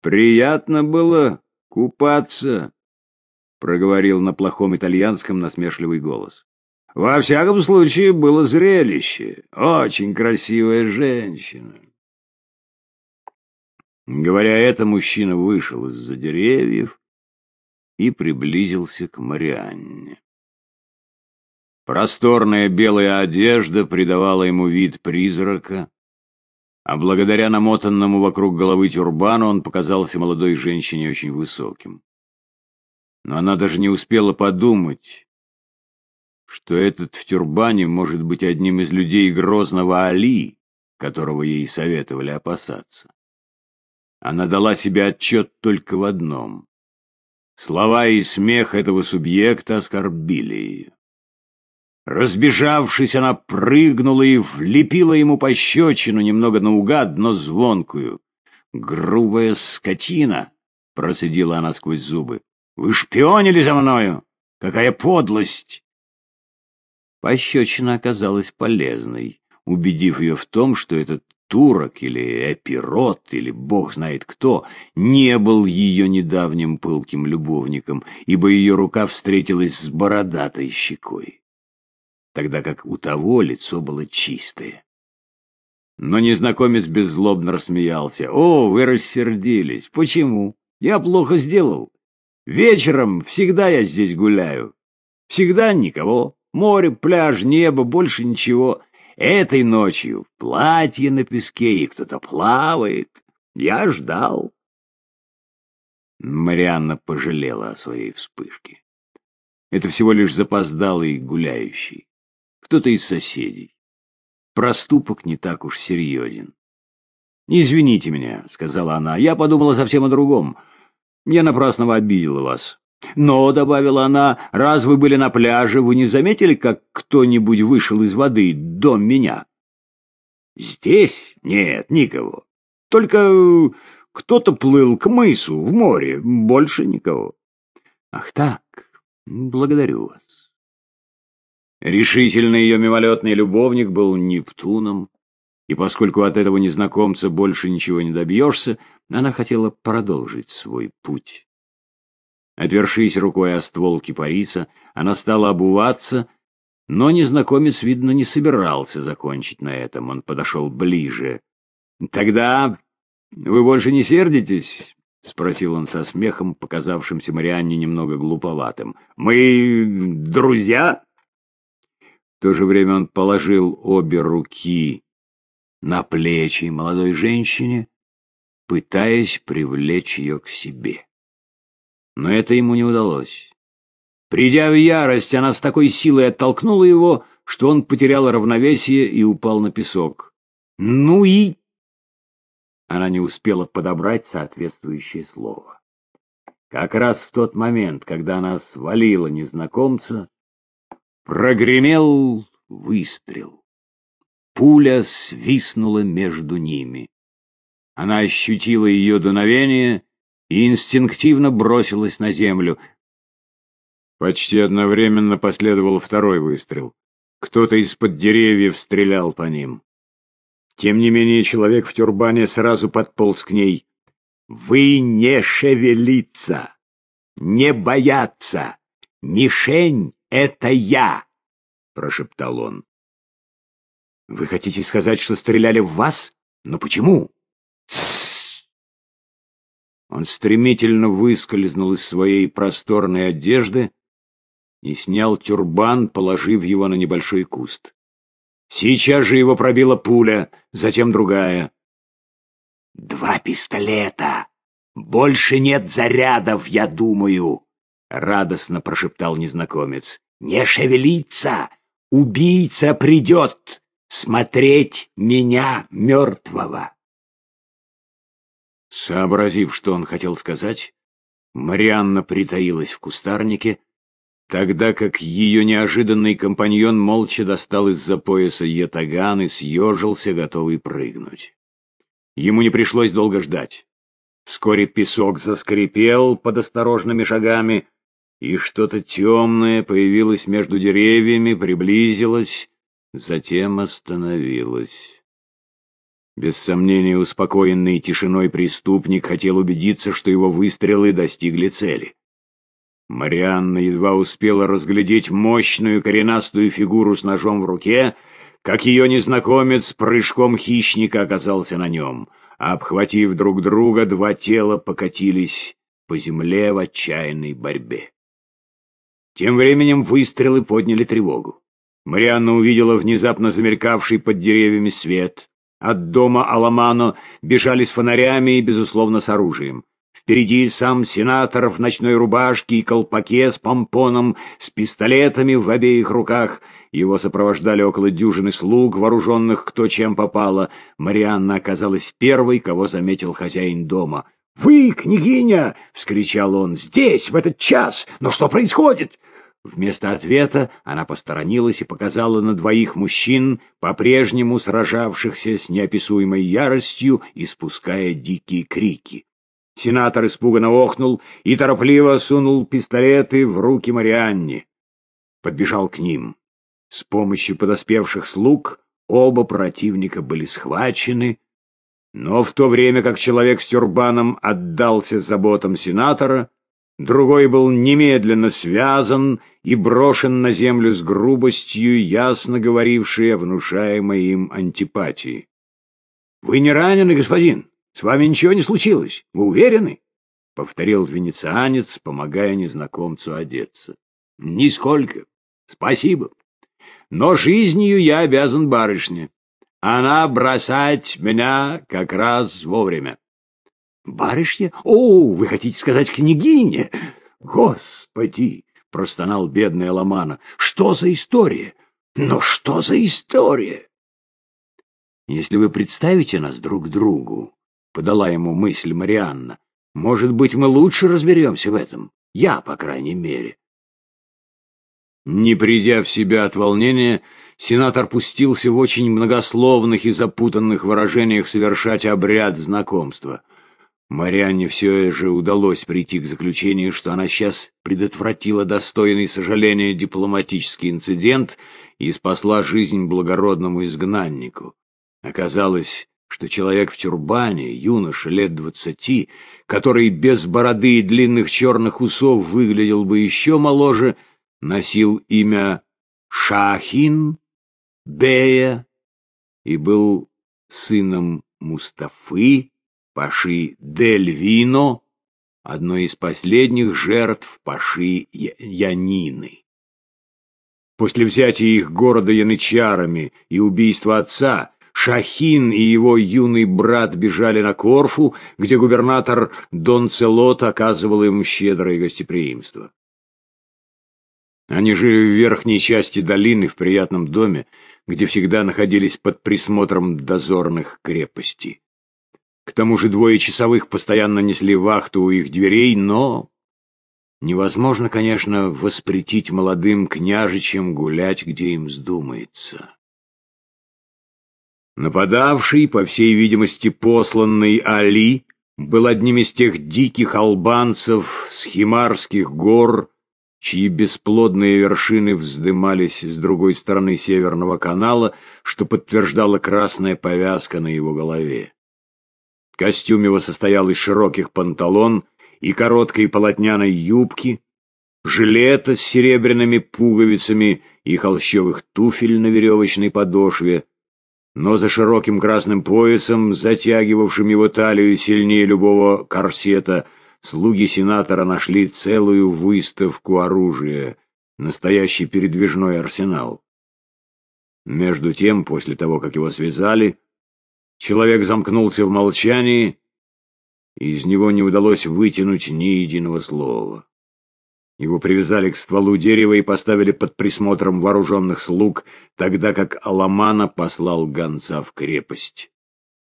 Приятно было купаться, — проговорил на плохом итальянском насмешливый голос. Во всяком случае, было зрелище. Очень красивая женщина. Говоря это, мужчина вышел из-за деревьев и приблизился к Марианне. Просторная белая одежда придавала ему вид призрака, а благодаря намотанному вокруг головы тюрбану он показался молодой женщине очень высоким. Но она даже не успела подумать, что этот в тюрбане может быть одним из людей грозного Али, которого ей советовали опасаться. Она дала себе отчет только в одном. Слова и смех этого субъекта оскорбили ее. Разбежавшись, она прыгнула и влепила ему пощечину, немного наугад, но звонкую. «Грубая скотина!» — процедила она сквозь зубы. «Вы шпионили за мною? Какая подлость!» Пощечина оказалась полезной, убедив ее в том, что этот турок или эпирот, или бог знает кто, не был ее недавним пылким любовником, ибо ее рука встретилась с бородатой щекой тогда как у того лицо было чистое. Но незнакомец беззлобно рассмеялся. «О, вы рассердились! Почему? Я плохо сделал. Вечером всегда я здесь гуляю. Всегда никого. Море, пляж, небо, больше ничего. Этой ночью платье на песке, и кто-то плавает. Я ждал». Марианна пожалела о своей вспышке. Это всего лишь запоздалый гуляющий кто-то из соседей. Проступок не так уж серьезен. «Не извините меня», — сказала она, — «я подумала совсем о другом. Я напрасно обидела вас. Но, — добавила она, — раз вы были на пляже, вы не заметили, как кто-нибудь вышел из воды до меня?» «Здесь? Нет, никого. Только кто-то плыл к мысу, в море, больше никого». «Ах так, благодарю вас». Решительно ее мимолетный любовник был Нептуном, и поскольку от этого незнакомца больше ничего не добьешься, она хотела продолжить свой путь. Отвершись рукой о ствол кипариса, она стала обуваться, но незнакомец, видно, не собирался закончить на этом. Он подошел ближе. «Тогда вы больше не сердитесь?» — спросил он со смехом, показавшимся Марианне немного глуповатым. «Мы друзья?» В то же время он положил обе руки на плечи молодой женщине, пытаясь привлечь ее к себе. Но это ему не удалось. Придя в ярость, она с такой силой оттолкнула его, что он потерял равновесие и упал на песок. «Ну и...» Она не успела подобрать соответствующее слово. Как раз в тот момент, когда она свалила незнакомца, Прогремел выстрел. Пуля свистнула между ними. Она ощутила ее дуновение и инстинктивно бросилась на землю. Почти одновременно последовал второй выстрел. Кто-то из-под деревьев стрелял по ним. Тем не менее человек в тюрбане сразу подполз к ней. «Вы не шевелиться! Не бояться! Мишень — это я!» — прошептал он. «Вы хотите сказать, что стреляли в вас? Но почему?» Он стремительно выскользнул из своей просторной одежды и снял тюрбан, положив его на небольшой куст. Сейчас же его пробила пуля, затем другая. «Два пистолета! Больше нет зарядов, я думаю!» — радостно прошептал незнакомец. «Не шевелиться! Убийца придет смотреть меня мертвого!» Сообразив, что он хотел сказать, Марианна притаилась в кустарнике, тогда как ее неожиданный компаньон молча достал из-за пояса ятаган и съежился, готовый прыгнуть. Ему не пришлось долго ждать. Вскоре песок заскрипел под осторожными шагами, и что-то темное появилось между деревьями, приблизилось, затем остановилось. Без сомнения, успокоенный тишиной преступник хотел убедиться, что его выстрелы достигли цели. Марианна едва успела разглядеть мощную коренастую фигуру с ножом в руке, как ее незнакомец прыжком хищника оказался на нем, а, обхватив друг друга, два тела покатились по земле в отчаянной борьбе. Тем временем выстрелы подняли тревогу. Марианна увидела внезапно замелькавший под деревьями свет. От дома Аламано бежали с фонарями и, безусловно, с оружием. Впереди сам сенатор в ночной рубашке и колпаке с помпоном, с пистолетами в обеих руках. Его сопровождали около дюжины слуг, вооруженных кто чем попало. Марианна оказалась первой, кого заметил хозяин дома. «Вы, княгиня!» — вскричал он. «Здесь, в этот час! Но что происходит?» Вместо ответа она посторонилась и показала на двоих мужчин, по-прежнему сражавшихся с неописуемой яростью, испуская дикие крики. Сенатор испуганно охнул и торопливо сунул пистолеты в руки Марианне. Подбежал к ним. С помощью подоспевших слуг оба противника были схвачены, но в то время как человек с тюрбаном отдался заботам сенатора, другой был немедленно связан и брошен на землю с грубостью, ясно говорившей о внушаемой им антипатии. — Вы не ранены, господин? С вами ничего не случилось? Вы уверены? — повторил венецианец, помогая незнакомцу одеться. — Нисколько. Спасибо. Но жизнью я обязан барышне. Она бросать меня как раз вовремя. — Барышня? О, вы хотите сказать княгиня? Господи! — простонал бедный Ломана. — Что за история? Но что за история? Если вы представите нас друг другу, подала ему мысль Марианна. Может быть, мы лучше разберемся в этом. Я, по крайней мере. Не придя в себя от волнения, сенатор пустился в очень многословных и запутанных выражениях совершать обряд знакомства. Марианне все же удалось прийти к заключению, что она сейчас предотвратила достойный сожаления дипломатический инцидент и спасла жизнь благородному изгнаннику. Оказалось, что человек в тюрбане, юноша лет двадцати, который без бороды и длинных черных усов выглядел бы еще моложе, носил имя Шахин Бея и был сыном Мустафы, Паши Дель Вино, одной из последних жертв Паши Янины. После взятия их города янычарами и убийства отца Шахин и его юный брат бежали на Корфу, где губернатор Дон Целот оказывал им щедрое гостеприимство. Они жили в верхней части долины в приятном доме, где всегда находились под присмотром дозорных крепостей. К тому же двое часовых постоянно несли вахту у их дверей, но... Невозможно, конечно, воспретить молодым княжичам гулять, где им вздумается. Нападавший, по всей видимости посланный Али, был одним из тех диких албанцев с Химарских гор, чьи бесплодные вершины вздымались с другой стороны Северного канала, что подтверждала красная повязка на его голове. Костюм его состоял из широких панталон и короткой полотняной юбки, жилета с серебряными пуговицами и холщовых туфель на веревочной подошве, но за широким красным поясом, затягивавшим его талию сильнее любого корсета, слуги сенатора нашли целую выставку оружия, настоящий передвижной арсенал. Между тем, после того, как его связали, человек замкнулся в молчании, и из него не удалось вытянуть ни единого слова. Его привязали к стволу дерева и поставили под присмотром вооруженных слуг, тогда как Аламана послал гонца в крепость.